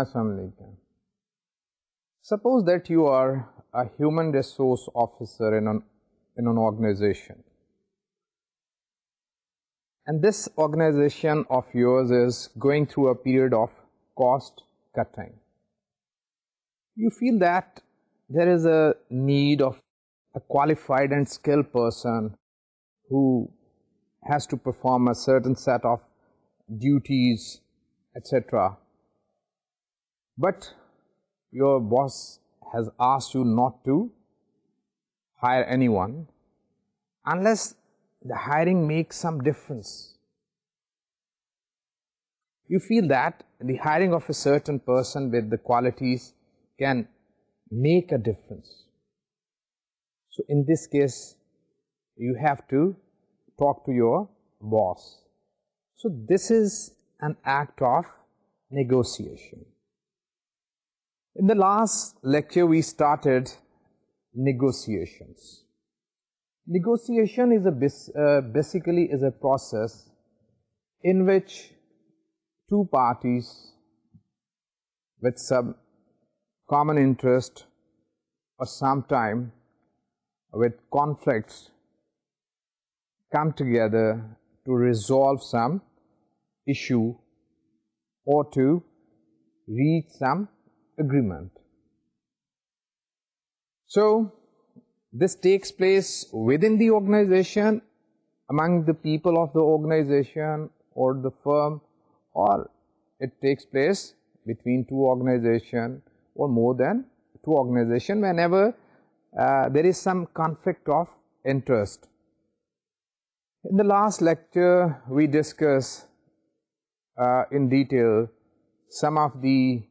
السلام علیکم suppose that you are a human resource officer in an organisation and this organisation of yours is going through a period of cost cutting you feel that there is a need of a qualified and skill person who has to perform a certain set of duties etcetera but your boss has asked you not to hire anyone unless the hiring makes some difference. You feel that the hiring of a certain person with the qualities can make a difference. So, in this case, you have to talk to your boss. So, this is an act of negotiation. In the last lecture, we started negotiations. Negotiation is uh, basically a process in which two parties with some common interest or sometime with conflicts come together to resolve some issue or to reach some agreement. So, this takes place within the organization, among the people of the organization or the firm, or it takes place between two organizations or more than two organizations whenever uh, there is some conflict of interest. In the last lecture, we discussed uh, in detail some of the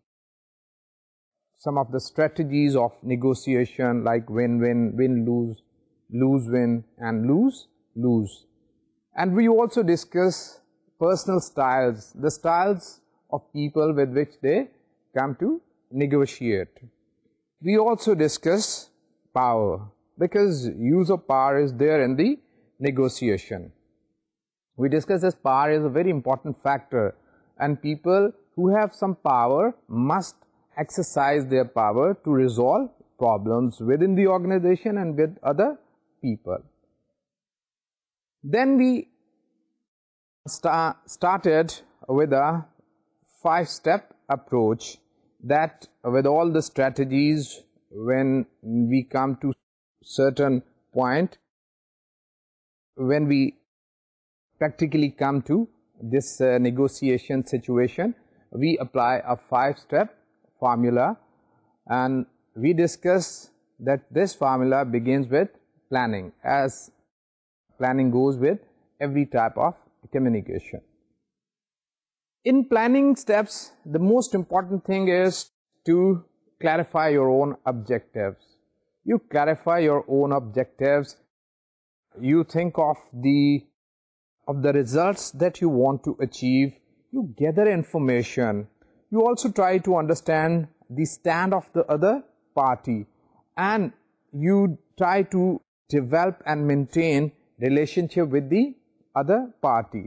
some of the strategies of negotiation like win-win, win-lose, lose-win and lose-lose. And we also discuss personal styles, the styles of people with which they come to negotiate. We also discuss power, because use of power is there in the negotiation. We discuss this power is a very important factor, and people who have some power must is power problem organization people then ویٹاروچ with all the strategies when we come to certain point when we practically come to this negotiation situation we apply a five step formula, and we discussed that this formula begins with planning, as planning goes with every type of communication. In planning steps, the most important thing is to clarify your own objectives. You clarify your own objectives, you think of the results that you want to achieve, you gather information you also try to understand the stand of the other party, and you try to develop and maintain relationship with the other party,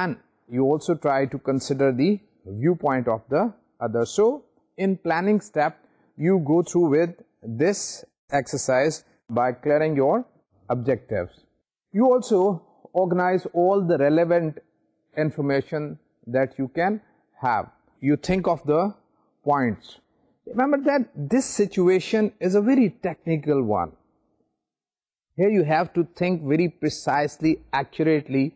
and you also try to consider the viewpoint of the other. So in planning step, you go through with this exercise by clearing your objectives. You also organize all the relevant information that you can have you think of the points. Remember that this situation is a very technical one. Here you have to think very precisely, accurately.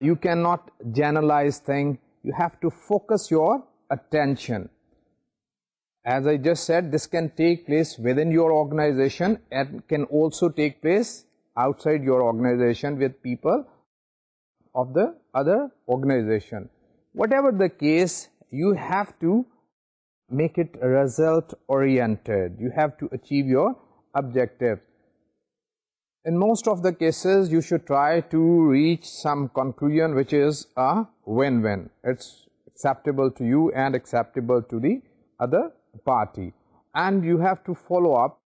You cannot generalize things. You have to focus your attention. As I just said, this can take place within your organization and can also take place outside your organization with people of the other organization. Whatever the case, you have to make it result oriented. You have to achieve your objective. In most of the cases, you should try to reach some conclusion which is a win-win. It's acceptable to you and acceptable to the other party, and you have to follow up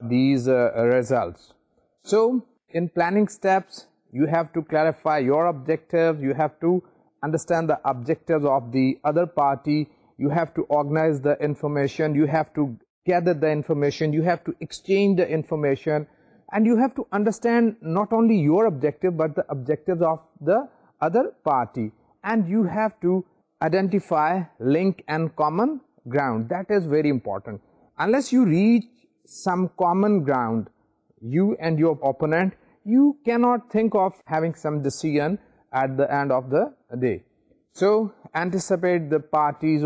these uh, results. So in planning steps, you have to clarify your objective, you have to understand the objectives of the other party. You have to organize the information, you have to gather the information, you have to exchange the information, and you have to understand not only your objective but the objectives of the other party, and you have to identify link and common ground. That is very important. Unless you reach some common ground, you and your opponent, you cannot think of having some decision at end of the day so anticipate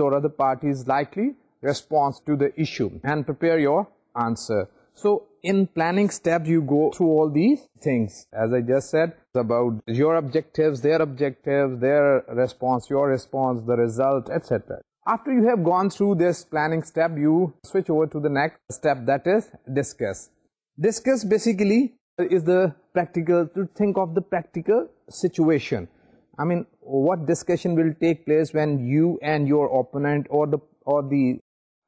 result etcetera through this planning over to داسٹ step this discuss discuss basically is the practical, to think of the practical situation. I mean, what discussion will take place when you and your opponent or the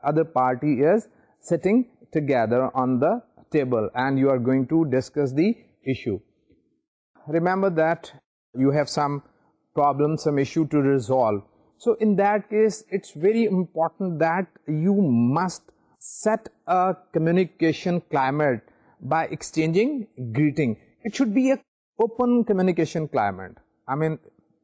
other party is sitting together on the table and you are going to discuss the issue. Remember that you have some problem, some issue to resolve. So in that case, it's very important that you must set a communication climate by exchanging greeting. It should be an open communication climate. I mean,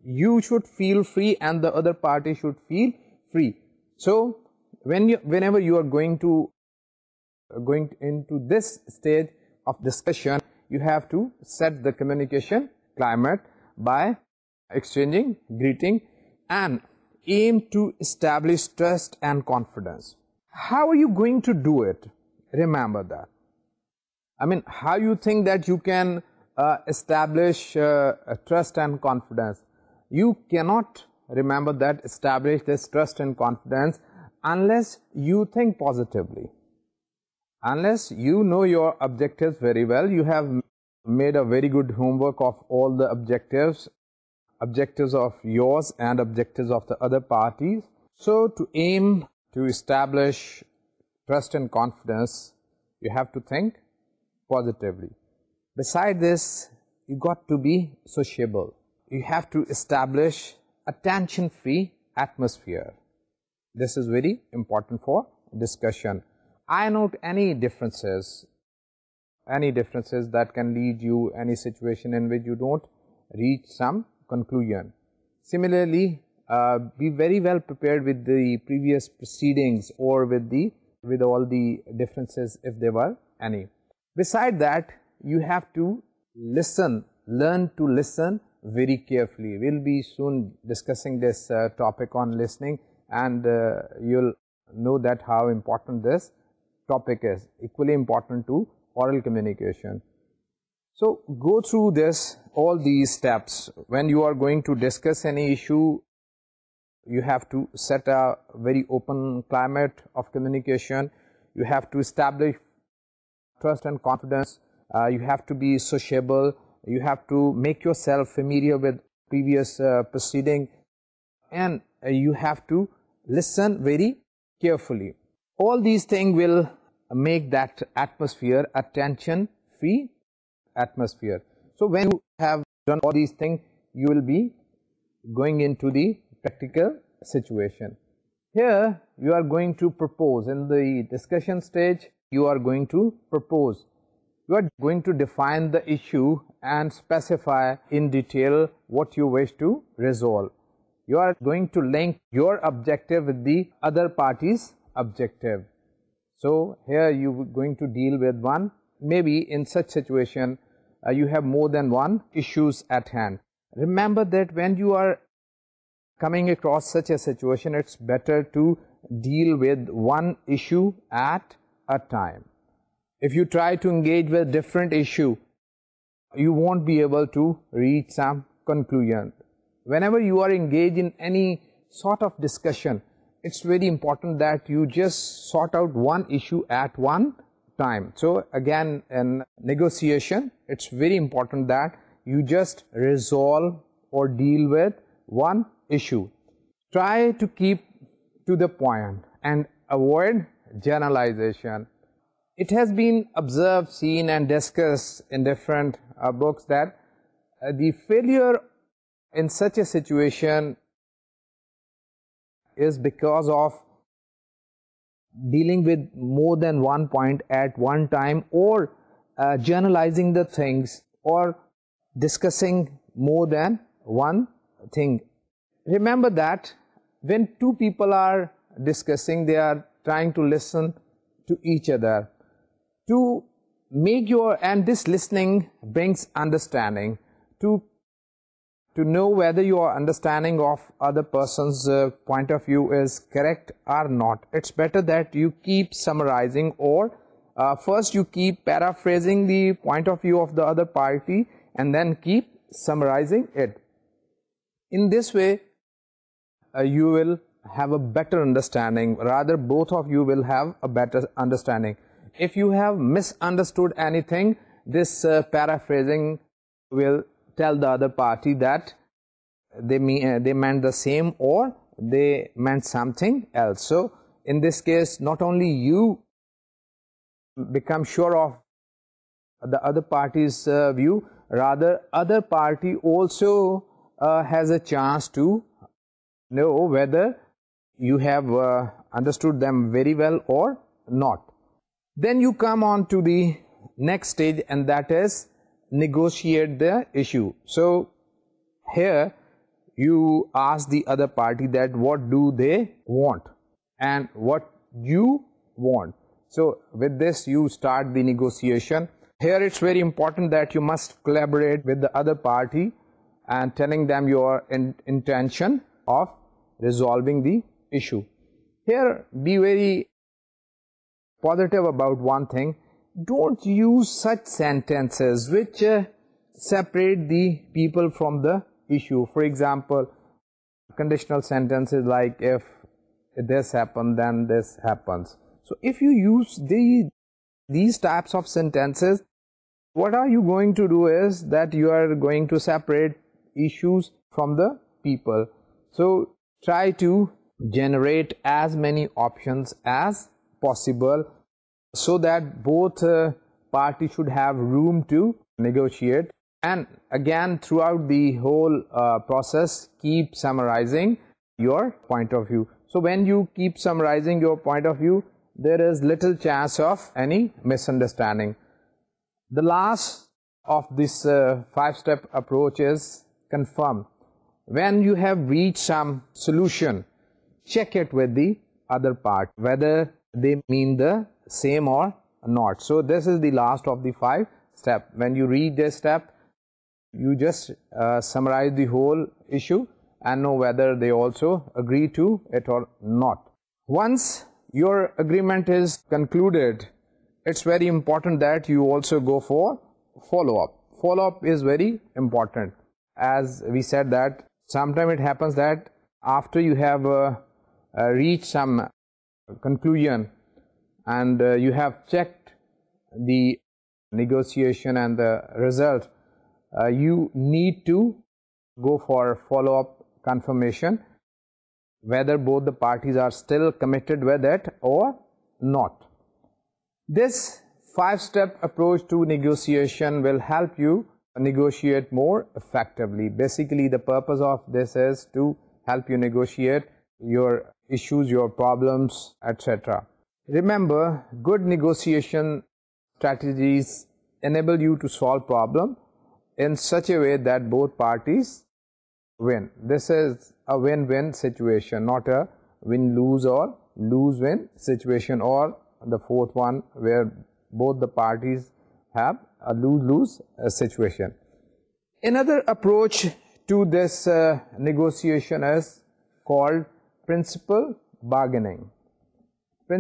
you should feel free and the other party should feel free. So, whenever you are uh, going into this stage of discussion, you have to set the communication climate by exchanging greeting and aim to establish trust and confidence. How are you going to do it? Remember that. I mean, how you think that you can uh, establish uh, uh, trust and confidence? You cannot, remember that, establish this trust and confidence unless you think positively, unless you know your objectives very well, you have made a very good homework of all the objectives of yours and objectives of the other parties. So to aim to establish trust and confidence, you have to think positively. Beside this, you got to be sociable. You have to establish a tension-free atmosphere. This is very important for discussion. Iron out any differences that can lead you any situation in which you don't reach some conclusion. Similarly, uh, be very well prepared with the previous proceedings or with all the differences if there were any. Beside that, you have to listen, learn to listen very carefully. We'll be soon discussing this uh, topic on listening, and uh, you'll know that how important this topic is, equally important to oral communication. So go through this, all these steps. When you are going to discuss any issue, you have to set a very open climate of communication. You have to establish trust and confidence. Uh, you have to be sociable. You have to make yourself familiar with previous uh, proceeding, and uh, you have to listen very carefully. All these things will make that atmosphere a tension-free atmosphere. So when you have done all these things, you will be going into the practical situation. Here you are going to propose in the discussion stage you are going to propose. You are going to define the issue and specify in detail what you wish to resolve. You are going to link your objective with the other party's objective. So here you are going to deal with one. Maybe in such situation uh, you have more than one issues at hand. Remember that when you are coming across such a situation, it's better to deal with one issue at a time. If you try to engage with a different issue, you won't be able to reach some conclusion. Whenever you are engaged in any sort of discussion, it's very important that you just sort out one issue at one time. So again, in negotiation, it's very important that you just resolve or deal with one issue. Try to keep to the point and avoid generalization. It has been observed, seen and discussed in different uh, books that uh, the failure in such a situation is because of dealing with more than one point at one time, or uh, generalizing the things, or discussing more than one thing. Remember that when two people are discussing, they are trying to listen to each other to make your, and this listening brings understanding, to know whether your understanding of other person's uh, point of view is correct or not. It's better that you keep summarizing, or uh, first you keep paraphrasing the point of view of the other party and then keep summarizing it. In this way, uh, you will have a better understanding. Rather, both of you will have a better understanding. If you have misunderstood anything, this uh, paraphrasing will tell the other party that uh, they meant the same or they meant something else. So in this case, not only you become sure of the other party's uh, view, rather other party also has a chance to know whether you have uh, understood them very well or not. Then you come on to the next stage, and that is negotiate the issue. So here you ask the other party that what do they want and what you want. So with this you start the negotiation. Here it's very important that you must collaborate with the other party and telling them your intention of resolving the issue. Here, be very positive about one thing. Don't use such sentences which uh, separate the people from the issue. For example, conditional sentences like if this happens, then this happens. So if you use these types of sentences, what are you going to do is that you are going to separate issues from the people. So try to generate as many options as possible so that both uh, parties should have room to negotiate. And again, throughout the whole uh, process, keep summarizing your point of view. So when you keep summarizing your point of view, there is little chance of any misunderstanding. The last of this uh, five-step approach is confirm. When you have reached some solution check it with the other part whether they mean the same or not. So this is the last of the 5 step. When you read this step, you just uh, summarize the whole issue and know whether they also agree to it or not. Once your agreement is concluded, it's very important that you also go for follow-up. Follow-up is very important. As we said that sometimes it happens that after you have uh, uh, reach some conclusion, and uh, you have checked the negotiation and the result, uh, you need to go for follow-up confirmation whether both the parties are still committed with it or not. This five-step approach to negotiation will help you negotiate more effectively. Basically, the purpose of this is to help you negotiate your issues, your problems, etc. Remember, good negotiation strategies enable you to solve problem in such a way that both parties win. This is a win-win situation, not a win-lose or lose-win situation, or the fourth one where both the parties have a lose-lose uh, situation. Another approach to this uh, negotiation is called group of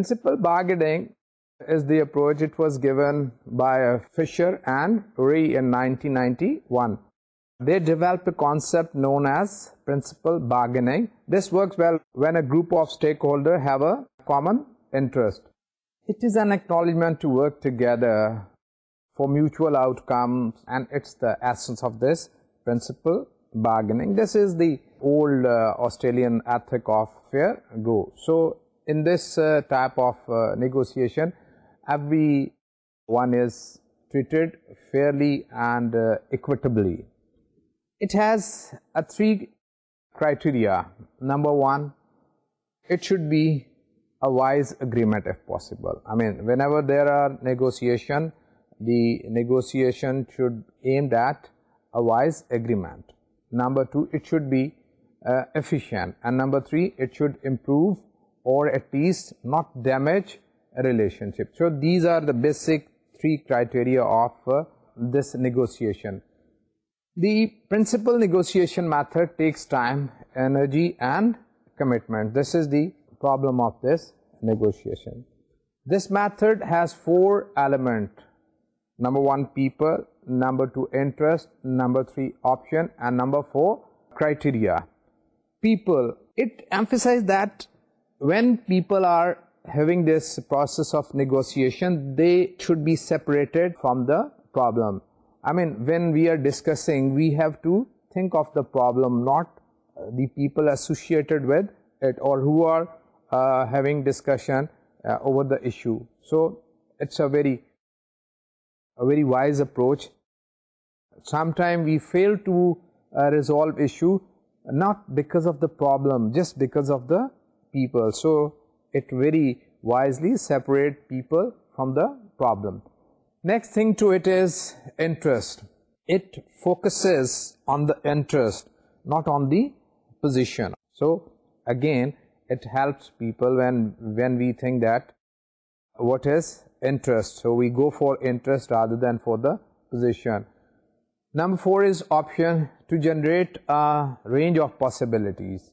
stake ہولڈرسٹمنٹر for mutual outcome اینڈنس this is old uh, Australian ATHCOF fair go. So in this uh, type of uh, negotiation, everyone is treated fairly and equitably. It has a 3 criteria. Number 1, it should be a wise agreement if possible. I mean, whenever there are negotiation, the negotiation should aimed at a wise agreement. Number 2, it should be uh, efficient, and number 3, it should improve or at least not damage a relationship. So these are the basic 3 criteria of uh, this negotiation. The principal negotiation method takes time, energy and commitment. This is the problem of this negotiation. This method has 4 elements. Number 1, people. Number 2, interest. Number 3, option. And number 4, criteria people, it emphasized that when people are having this process of negotiation, they should be separated from the problem. I mean, when we are discussing, we have to think of the problem, not uh, the people associated with it or who are uh, having discussion uh, over the issue. So it's a very wise approach. Sometimes we fail to resolve issue not because of the problem, just because of the people. So, it very wisely separate people from the problem. Next thing to it is interest. It focuses on the interest, not on the position. So, again, it helps people when we think that what is interest. So, we go for interest rather than for the position. Number 4 is option to generate a range of possibilities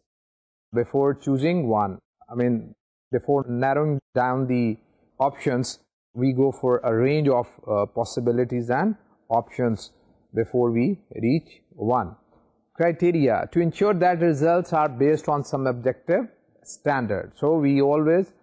before choosing one. I mean, before narrowing down the options, we go for a range of uh, possibilities and options before we reach one. Criteria to ensure that results are based on some objective standard. So we always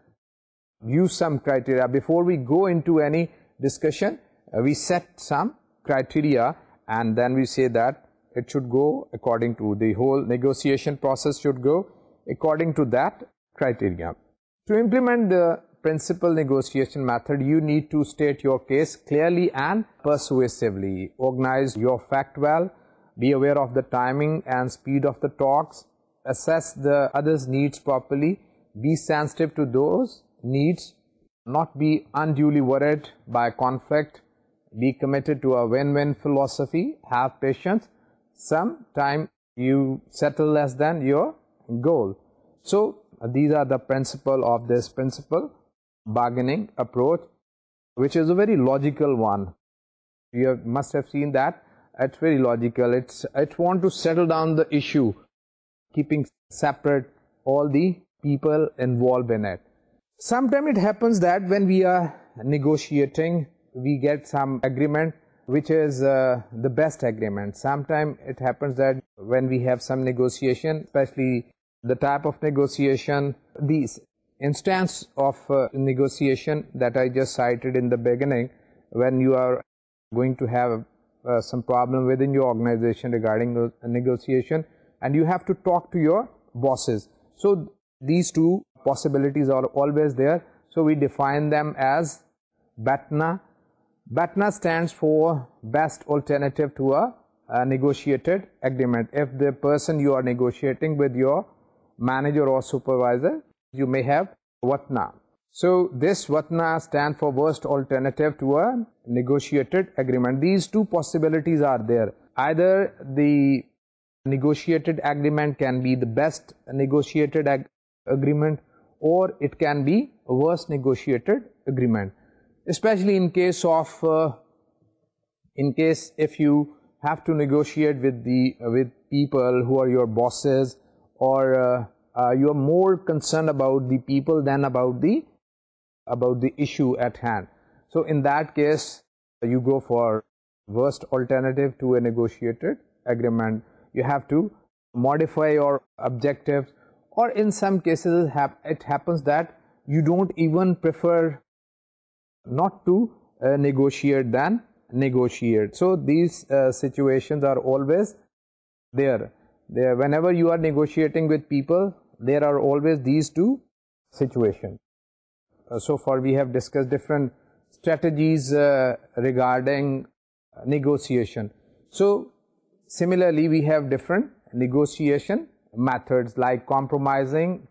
use some criteria before we go into any discussion. Uh, we set some criteria and then we say that it should go according to the whole negotiation process should go according to that criteria. To implement the principal negotiation method, you need to state your case clearly and persuasively, organize your fact well, be aware of the timing and speed of the talks, assess the other's needs properly, be sensitive to those needs, not be unduly worried by conflict, be committed to a win-win philosophy. Have patience. Sometime you settle less than your goal. So these are the principle of this principle bargaining approach, which is a very logical one. You must have seen that it's very logical. It wants to settle down the issue, keeping separate all the people involved in it. Sometimes it happens that when we are negotiating we get some agreement which is uh, the best agreement. Sometimes it happens that when we have some negotiation, especially the type of negotiation, these instance of uh, negotiation that I just cited in the beginning, when you are going to have uh, some problem within your organization regarding the negotiation and you have to talk to your bosses. So these two possibilities are always there. So we define them as BATNA BATNA stands for best alternative to a negotiated agreement. If the person you are negotiating with, your manager or supervisor, you may have VATNA. So this VATNA stands for worst alternative to a negotiated agreement. These two possibilities are there. Either the negotiated agreement can be the best negotiated agreement, or it can be worst negotiated agreement especially in case of uh, if you have to negotiate with the uh, people who are your bosses, or uh, you are more concerned about the people than about the issue at hand. So in that case, you go for worst alternative to a negotiated agreement. You have to modify your objectives, or in some cases it happens that you don't even prefer not to uh, negotiate than negotiate. So these uh, situations are always there. Whenever you are negotiating with people, there are always these two situations. Uh, so far we have discussed different strategies regarding negotiation. So similarly we have different negotiation methods like compromising,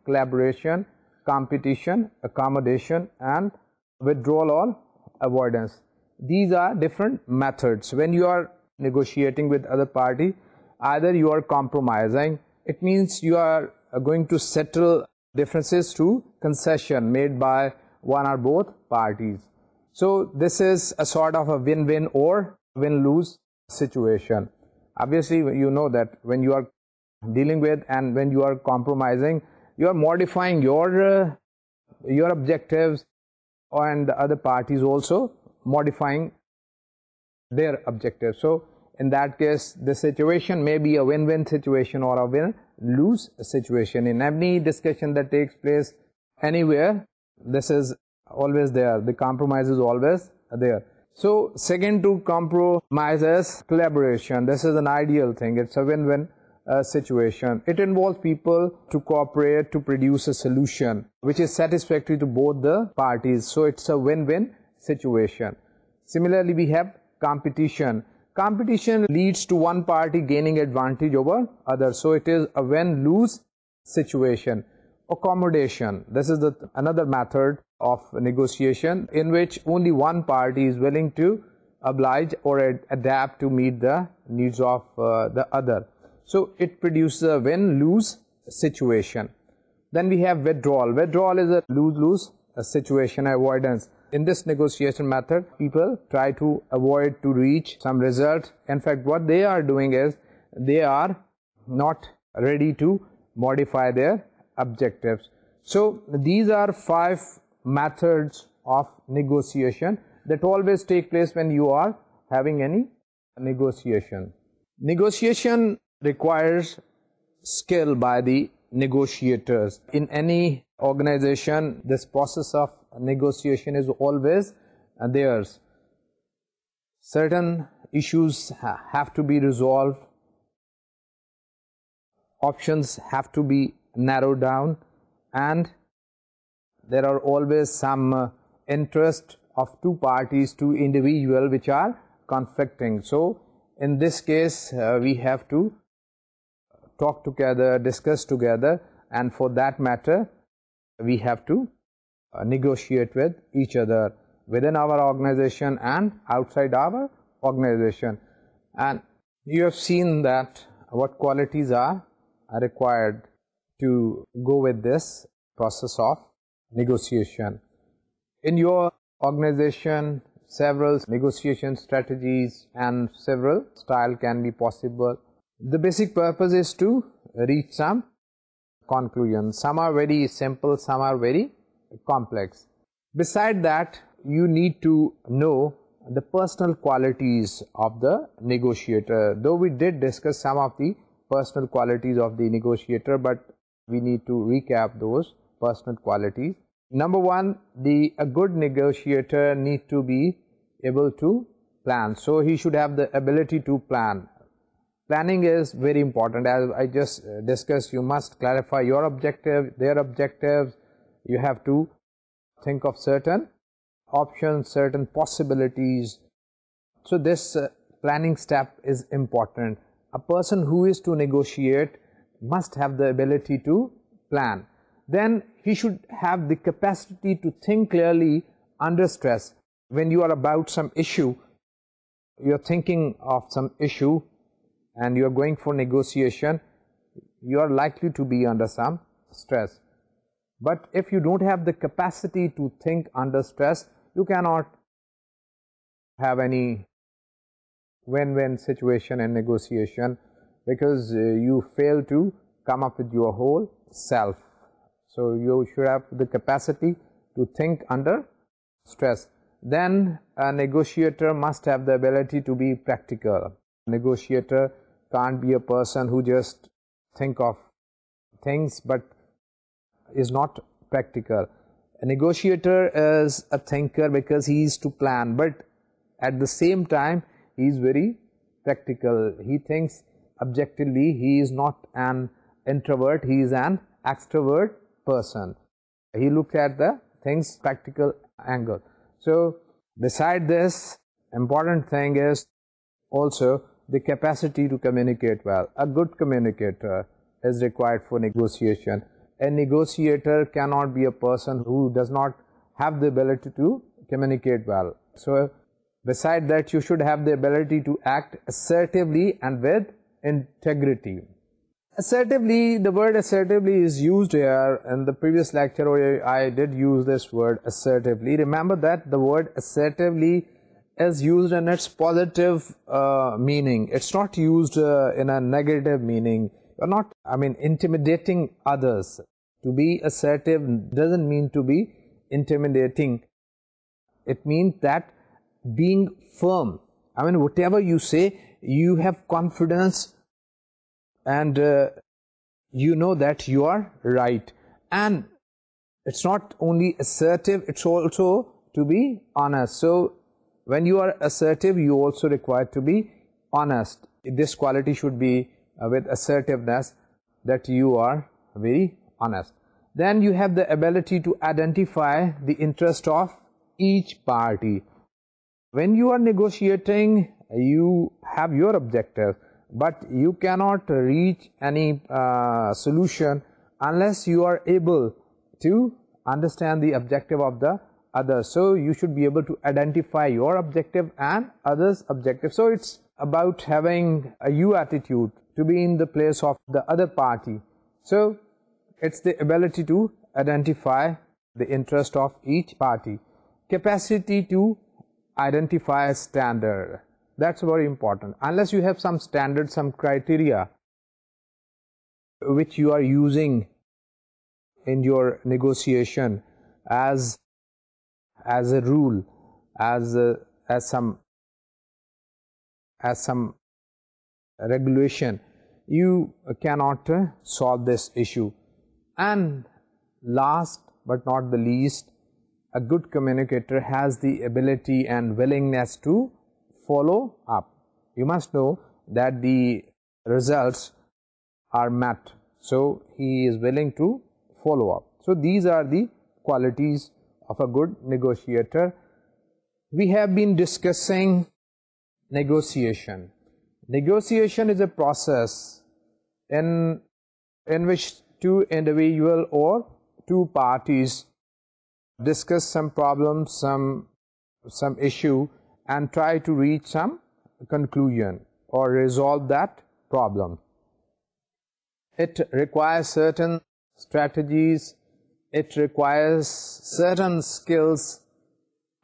collaboration, competition, accommodation and withdrawal or avoidance. These are different methods. When you are negotiating with other party, either you are compromising, it means you are going to settle differences through concession made by one or both parties. So this is a sort of a win-win or win-lose situation. Obviously, you know that when you are dealing with and when you are compromising, you are modifying your uh, objectives, and the parties also modifying their object so in this this situation may be win win situation there so second compromise collaboration this is an ideal thing when people to cooperate to satisfactory to both situation similarly we have competition accommodation this is another method of one party to oblige or so it produce win lose situation to modify the object so these are five method of negotiation دلویز when you are he negotiation negotiation requires skill by the negotiators. In any organization, this process of negotiation is always theirs. Certain issues have to be resolved, options have to be narrowed down, and there are always some uh, interest of two parties, two individuals which are conflicting. So in this case, uh, we have to talk together, discuss together, and for that matter we have to uh, negotiate with each other within our organization and outside our organization. And you have seen that what qualities are required to go with this process of negotiation. In your organization, several negotiation strategies and several styles can be possible. The basic purpose is to reach some conclusion. Some are very simple, some are very complex. Beside that, you need to know the personal qualities of the negotiator. Though we did discuss some of the personal qualities of the negotiator, but we need to recap those personal qualities. Number one, a good negotiator need to be able to plan. So he should have the ability to plan. Planning is very important. As I just uh, discussed, you must clarify your objective, their objectives. You have to think of certain options, certain possibilities. So this uh, planning step is important. A person who is to negotiate must have the ability to plan. Then he should have the capacity to think clearly under stress. When you are about some issue, you are thinking of some issue, and you are going for negotiation, you are likely to be under some stress. But if you don't have the capacity to think under stress, you cannot have any win-win situation in negotiation, because uh, you fail to come up with your whole self. So you should have the capacity to think under stress. Then a negotiator must have the ability to be practical. A negotiator can't be a person who just think of things but is not practical. A negotiator is a thinker because he is to plan, but at the same time he is very practical. He thinks objectively. He is not an introvert, he is an extrovert person. He looks at the things practical angle. So beside this, important thing is also the capacity to communicate well. A good communicator is required for negotiation. A negotiator cannot be a person who does not have the ability to communicate well. So, beside that, you should have the ability to act assertively and with integrity. Assertively, the word assertively is used here. In the previous lecture, I did use this word assertively. Remember that the word assertively is used in its positive uh, meaning. It's not used uh, in a negative meaning. You're not, intimidating others. To be assertive doesn't mean to be intimidating. It means that being firm. Whatever you say, you have confidence and uh, you know that you are right. And it's not only assertive, it's also to be honest. So when you are assertive, you also require to be honest. This quality should be uh, with assertiveness, that you are very honest. Then you have the ability to identify the interest of each party. When you are negotiating, you have your objective, but you cannot reach any uh, solution unless you are able to understand the objective of the others. So you should be able to identify your objective and others' objective. So it's about having a you attitude to be in the place of the other party. So it's the ability to identify the interest of each party. Capacity to identify a standard, that's very important. Unless you have some standard, some criteria which you are using in your negotiation as as a rule, uh, as some regulation, you cannot uh, solve this issue. And last but not the least, a good communicator has the ability and willingness to follow up. You must know that the results are met, so he is willing to follow up. So these are the qualities of a good negotiator. We have been discussing negotiation. Negotiation is a process in which two individual or two parties discuss some problem, some issue, and try to reach some conclusion or resolve that problem. It requires certain strategies it requires certain skills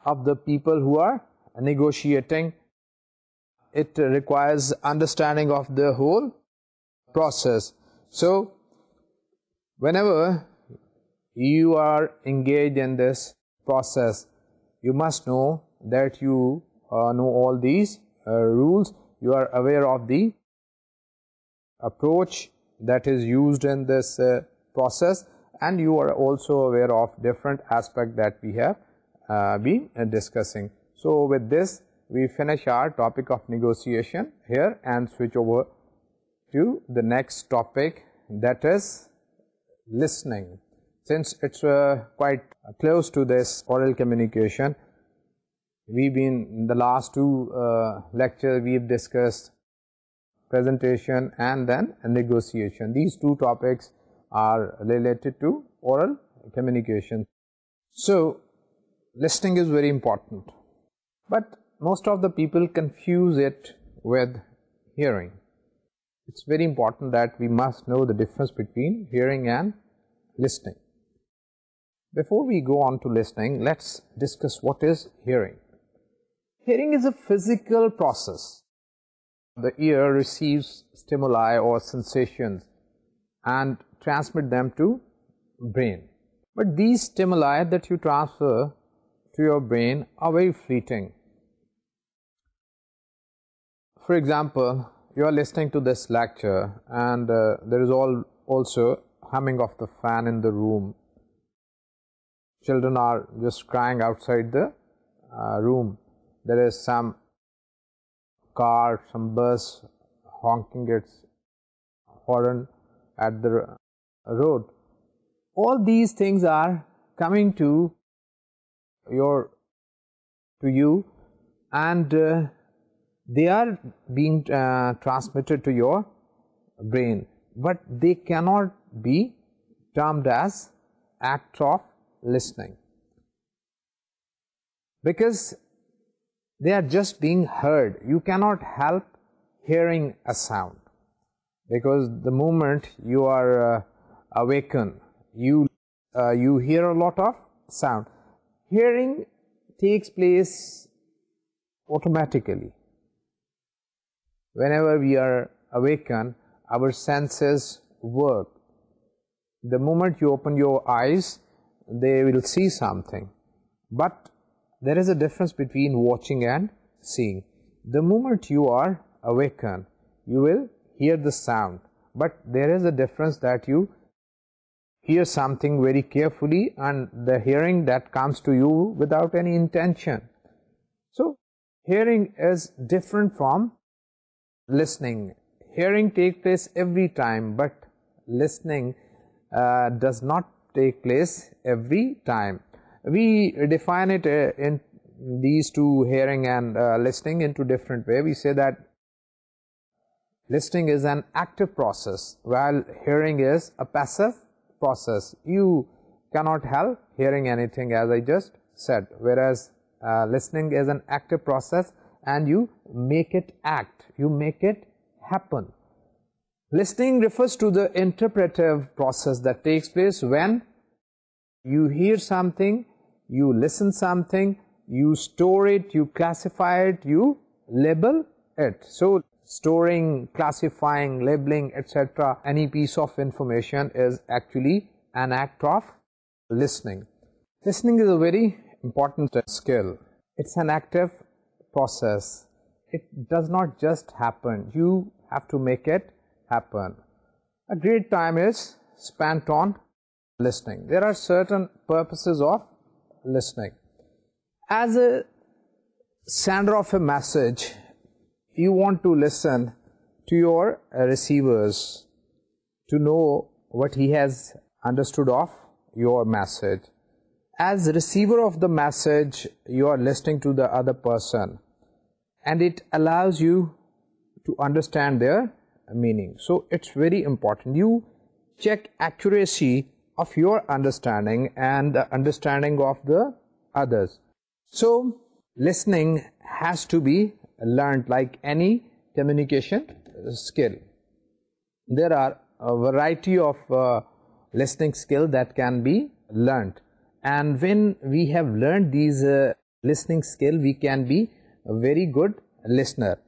of the people who are negotiating. It requires understanding of the whole process. So, whenever you are engaged in this process, you must know that you uh, know all these uh, rules. You are aware of the approach that is used in this uh, process and you are also aware of different aspects that we have uh, been discussing. So, with this we finish our topic of negotiation here and switch over to the next topic, that is listening. Since it is uh, quite close to this oral communication, we have been in the last two uh, lectures we have discussed presentation and then negotiation. These two topics are related to oral communication. So, listening is very important, but most of the people confuse it with hearing. It's very important that we must know the difference between hearing and listening. Before we go on to listening, let's discuss what is hearing. Hearing is a physical process. The ear receives stimuli or sensations and transmit them to brain. But these stimuli that you transfer to your brain are very fleeting. For example, you are listening to this lecture and uh, there is also humming of the fan in the room. Children are just crying outside the uh, room. There is some car, some bus honking its horn at the road. All these things are coming to you and uh, they are being uh, transmitted to your brain, but they cannot be termed as act of listening because they are just being heard. You cannot help hearing a sound because the moment you are uh, awakened, uh, you hear a lot of sound. Hearing takes place automatically. Whenever we are awakened, our senses work. The moment you open your eyes, they will see something. But there is a difference between watching and seeing. The moment you are awakened, you will hear the sound, but there is a difference that you hear something very carefully and the hearing that comes to you without any intention. So, hearing is different from listening. Hearing takes place every time, but listening uh, does not take place every time. We define it uh, in these two, hearing and uh, listening, into different way. We say that Listening is an active process, while hearing is a passive process. You cannot help hearing anything, as I just said, whereas uh, listening is an active process and you make it act, you make it happen. Listening refers to the interpretive process that takes place when you hear something, you listen something, you store it, you classify it, you label it. So Storing, classifying, labeling, etc. any piece of information is actually an act of listening. Listening is a very important skill. It's an active process. It does not just happen. You have to make it happen. A great time is spent on listening. There are certain purposes of listening. As a sender of a message, you want to listen to your receivers to know what he has understood of your message. As receiver of the message, you are listening to the other person, and it allows you to understand their meaning. So it's very important you check accuracy of your understanding and the understanding of the others. So listening has to be learnt like any communication skill. There are a variety of uh, listening skill that can be learnt, and when we have learned these uh, listening skill, we can be a very good listener.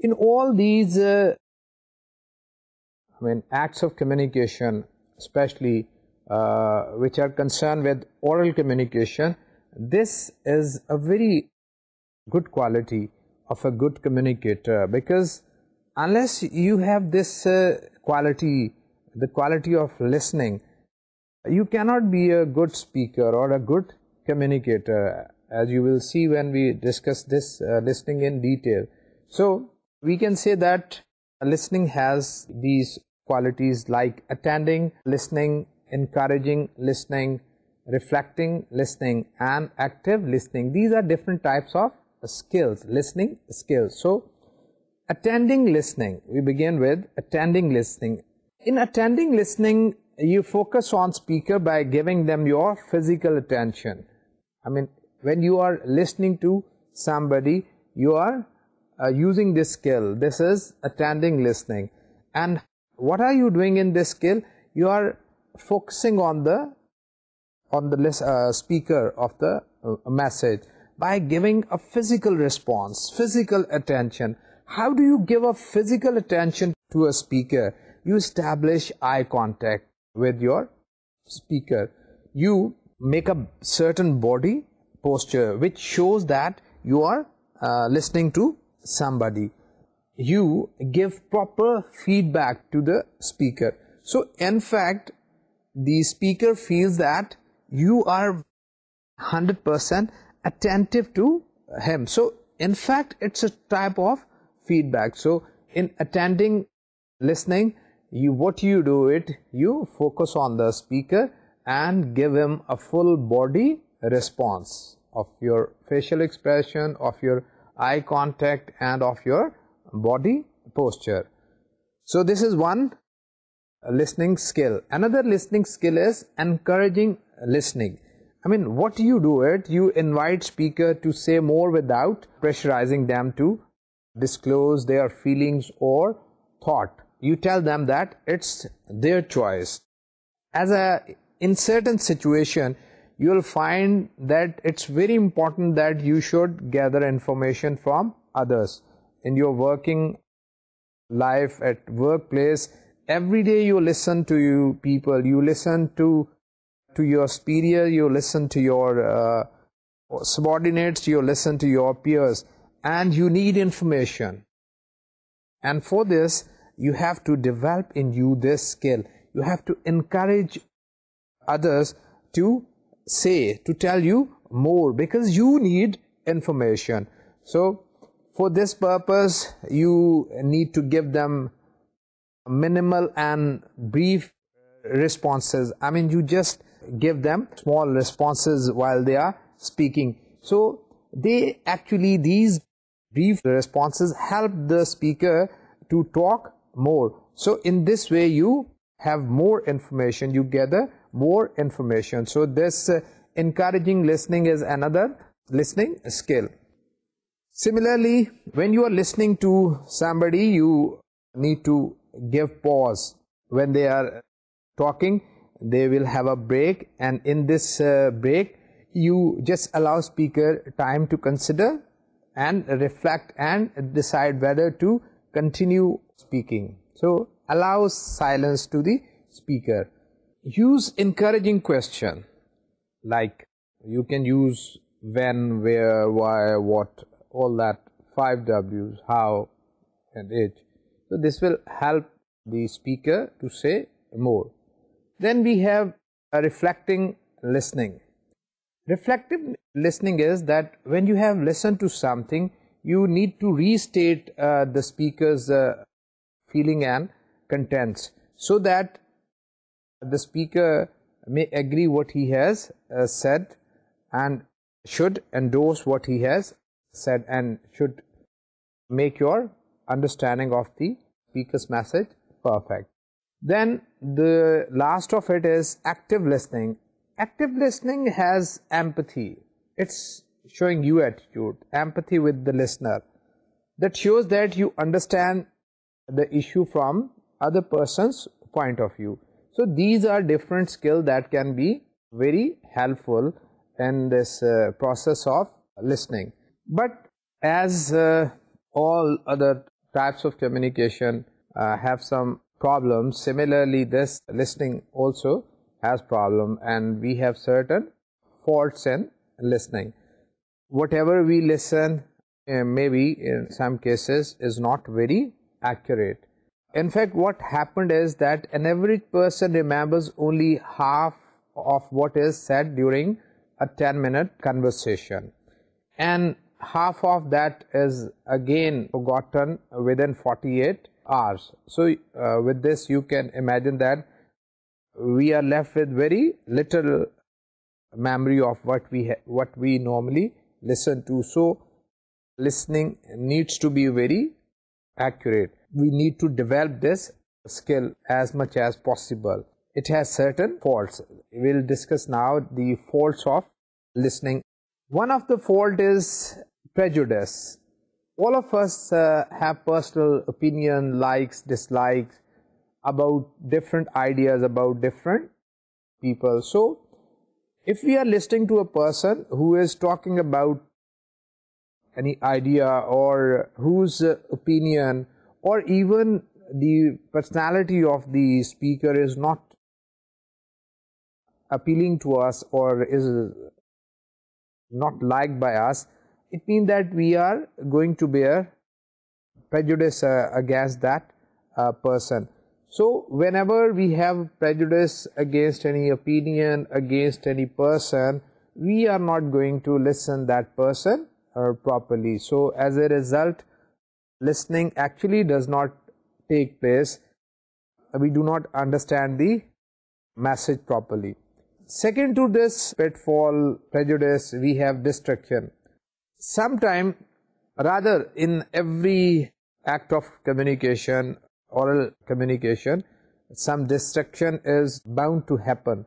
In all these uh, acts of communication, especially which are concerned with oral communication, this is a very good quality of a good communicator, because unless you have this uh, quality, the quality of listening, you cannot be a good speaker or a good communicator, as you will see when we discuss this uh, listening in detail. So we can say that listening has these qualities like attending listening, encouraging listening, reflecting listening, and active listening. These are different types of skills, listening skills. So, attending listening, we begin with attending listening. In attending listening, you focus on speaker by giving them your physical attention. I mean, when you are listening to somebody, you are uh, using this skill. This is attending listening. And what are you doing in this skill? You are focusing on the uh, speaker of the uh, message by giving a physical response, physical attention. How do you give a physical attention to a speaker? You establish eye contact with your speaker. You make a certain body posture which shows that you are uh, listening to somebody. You give proper feedback to the speaker. So in fact, the speaker feels that you are 100% attentive to him. So in fact, it's a type of feedback. So in attending listening, you focus on the speaker and give him a full body response of your facial expression, of your eye contact, and of your body posture. So this is one listening skill. Another listening skill is encouraging listening. Mean what you do at you invite speaker to see more without pressurizing them to disclose their feelings or information from others in your working life at work place every day listen you listen to to your superior, you listen to your uh, subordinates, you listen to your peers, and you need information. And for this, you have to develop in you this skill. You have to encourage others to say, to tell you more, because you need information. So for this purpose, you need to give them minimal and brief responses. I mean, you just give them small responses while they are speaking. So they actually, these brief responses help the speaker to talk more. So in this way you have more information, you gather more information. So this uh, encouraging listening is another listening skill. Similarly, when you are listening to somebody, you need to give pause when they are talking they will have a break, and in this break you just allow speaker time to consider and reflect and decide whether to continue speaking. So allow silence to the speaker. Use encouraging question, like you can use when, where, why, what, all that 5 W's, how and it. So this will help the speaker to say more. Then we have a reflecting listening. Reflective listening is that when you have listened to something, you need to restate uh, the speaker's uh, feeling and contents so that the speaker may agree what he has uh, said and should endorse what he has said and should make your understanding of the speaker's message perfect. Then the last of it is active listening. Active listening has empathy. It's showing you attitude, empathy with the listener. That shows that you understand the issue from other person's point of view. So these are different skills that can be very helpful in this uh, process of listening. But as uh, all other types of communication uh, have some problems. Similarly, this listening also has problem, and we have certain faults in listening. Whatever we listen eh, maybe in some cases is not very accurate. In fact, what happened is that an average person remembers only half of what is said during a 10-minute conversation, and half of that is again forgotten within 48 hours. So uh, with this you can imagine that we are left with very little memory of what we normally listen to. So listening needs to be very accurate. We need to develop this skill as much as possible. It has certain faults. We will discuss now the faults of listening. One of the fault is prejudice all of us uh, have personal opinion, likes, dislikes about different ideas, about different people. So if we are listening to a person who is talking about any idea or whose opinion or even the personality of the speaker is not appealing to us or is not liked by us, it means that we are going to bear prejudice uh, against that uh, person. So whenever we have prejudice against any opinion, against any person, we are not going to listen that person uh, properly. So as a result, listening actually does not take place. We do not understand the message properly. Second to this pitfall prejudice, we have distraction. Sometime rather in every act of communication, oral communication, some destruction is bound to happen.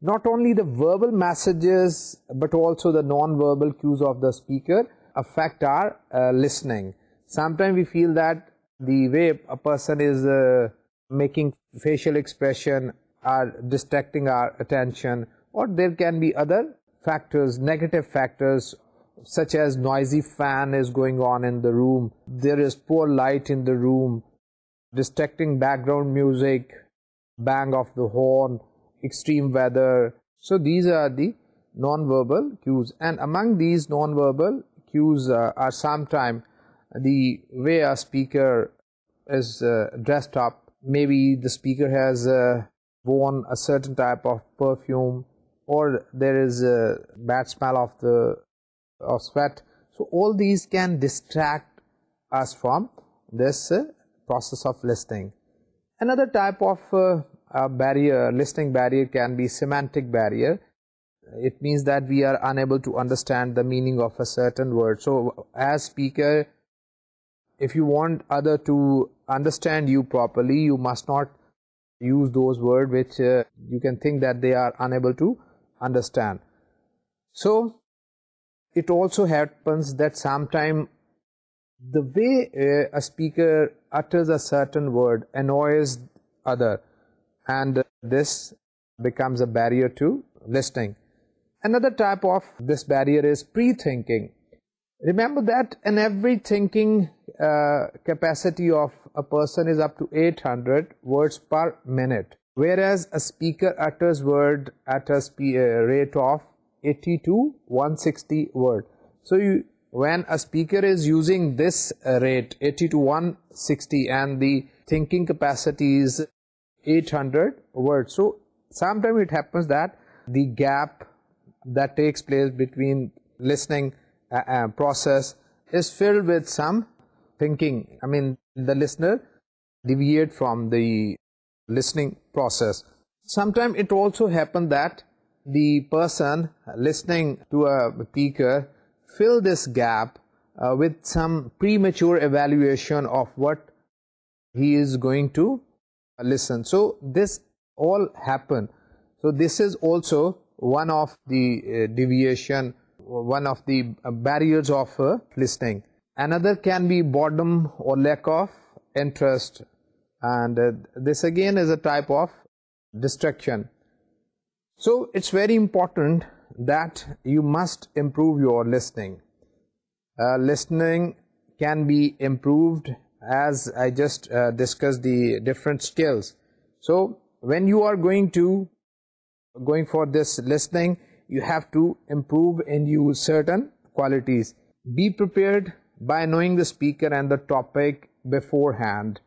Not only the verbal messages but also the non-verbal cues of the speaker affect our listening. Sometimes we feel that the way a person is making facial expression are distracting our attention, or there can be other factors, negative factors such as noisy fan is going on in the room, there is poor light in the room, distracting background music, bang of the horn, extreme weather. So these are the non-verbal cues, and among these non-verbal cues uh, are sometimes the way a speaker is uh, dressed up. Maybe the speaker has uh, worn a certain type of perfume, or there is a bad smell of the of sweat. So all these can distract us from this uh, process of listing. Another type of uh, barrier, listing barrier, can be semantic barrier. It means that we are unable to understand the meaning of a certain word. So as speaker, if you want other to understand you properly, you must not use those words which uh, you can think that they are unable to understand. So way speaker it certain word other type of this pre thinking remember that and every thinking capacities upped per minute where as ارز و rate of 80 to 160 word. So you, when a speaker is using this rate 80 to 160 and the thinking capacity is 800 words, so sometimes it happens that the gap that takes place between listening uh, uh, process is filled with some thinking. I mean, the listener deviate from the listening process. Sometimes it also happens that the person listening to a speaker fill this gap uh, with some premature evaluation of what he is going to listen. So this all happened. So this is also one of the uh, deviation, one of the barriers of uh, listening. Another can be boredom or lack of interest, and this again is a type of distraction. So it's very important that you must improve your listening. Uh, listening can be improved as I just uh, discussed the different skills. So when you are going for this listening, you have to improve in you certain qualities. Be prepared by knowing the speaker and the topic beforehand.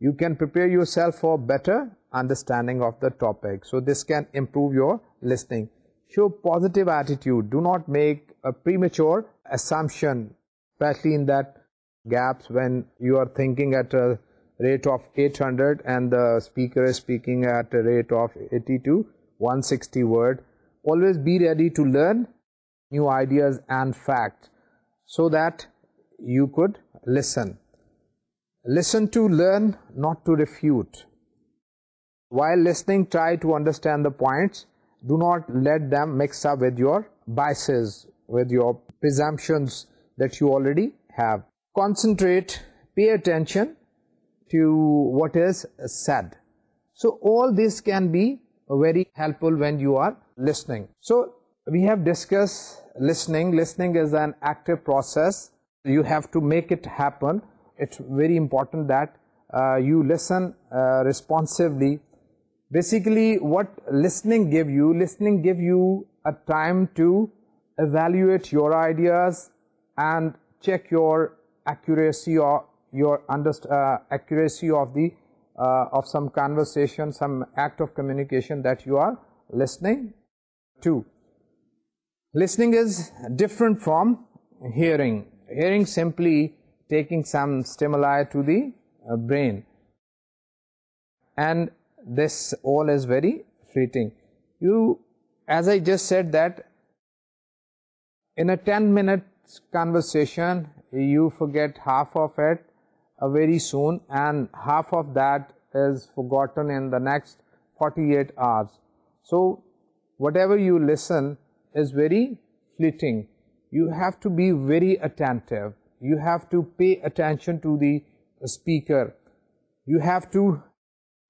You can prepare yourself for better understanding of the topic. So this can improve your listening. Show positive attitude. Do not make a premature assumption, especially in that gaps when you are thinking at a rate of 800 and the speaker is speaking at a rate of 80 to 160 word. Always be ready to learn new ideas and facts so that you could listen. Listen to learn, not to refute. While listening, try to understand the points. Do not let them mix up with your biases, with your presumptions that you already have. Concentrate, pay attention to what is said. So all this can be very helpful when you are listening. So we have discussed listening. Listening is an active process. You have to make it happen. It's very important that uh, you listen uh, responsively Basically, what listening give you a time to evaluate your ideas and check your accuracy or your uh, accuracy of the uh, of some conversation, some act of communication that you are listening to. Listening is different from hearing. Hearing simply taking some stimuli to the uh, brain, and this all is very fleeting. You, as I just said, that in a 10-minute conversation you forget half of it uh, very soon, and half of that is forgotten in the next 48 hours. So whatever you listen is very fleeting. You have to be very attentive. You have to pay attention to the speaker. You have to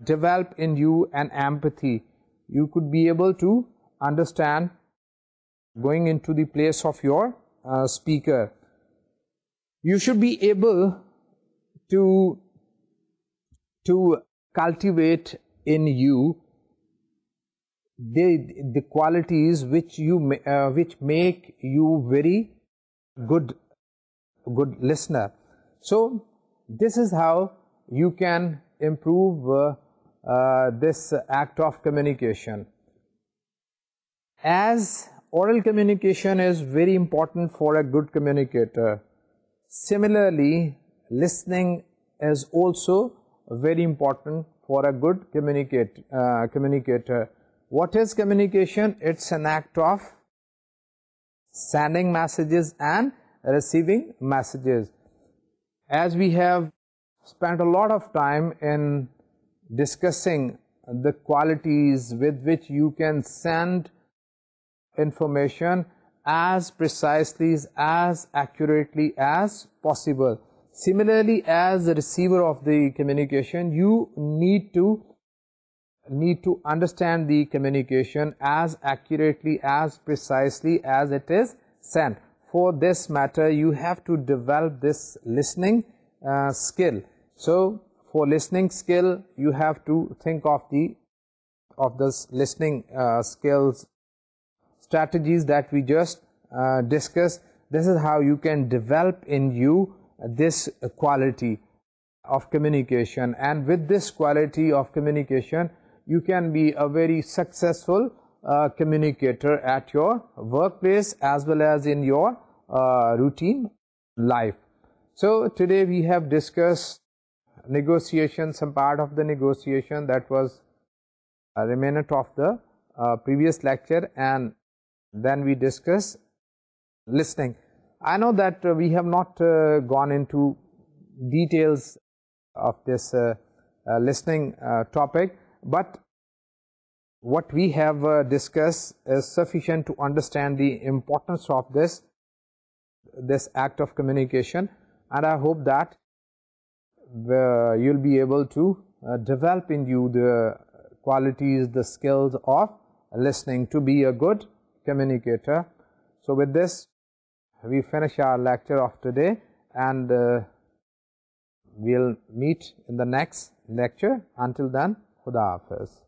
develop in you an empathy. You could be able to understand going into the place of your uh, speaker. You should be able to cultivate in you the qualities uh, which make you very good listener. So this is how you can improve uh, this act of communication. As oral communication is very important for a good communicator, similarly listening is also very important for a good uh, communicator. What is communication? It's an act of sending messages and receiving messages. As we have spent a lot of time in discussing the qualities with which you can send information as precisely, as accurately as possible. Similarly, as the receiver of the communication, you need to understand the communication as accurately, as precisely as it is sent. For this matter, you have to develop this listening uh, skill. So for listening skill, you have to think of this listening uh, skills strategies that we just uh, discussed. This is how you can develop in you this quality of communication, and with this quality of communication you can be a very successful uh, communicator at your workplace as well as in your routine life. So today we have discussed negotiation, some part of the negotiation that was a remnant of the uh, previous lecture, and then we discuss listening. I know that uh, we have not uh, gone into details of this listening topic, but what we have discussed is sufficient to understand the importance of this act of communication, and I hope that you'll be able to uh, develop in you the qualities, the skills of listening to be a good communicator. So with this, we finish our lecture of today, and uh, we'll meet in the next lecture. Until then, Khuda Hafiz.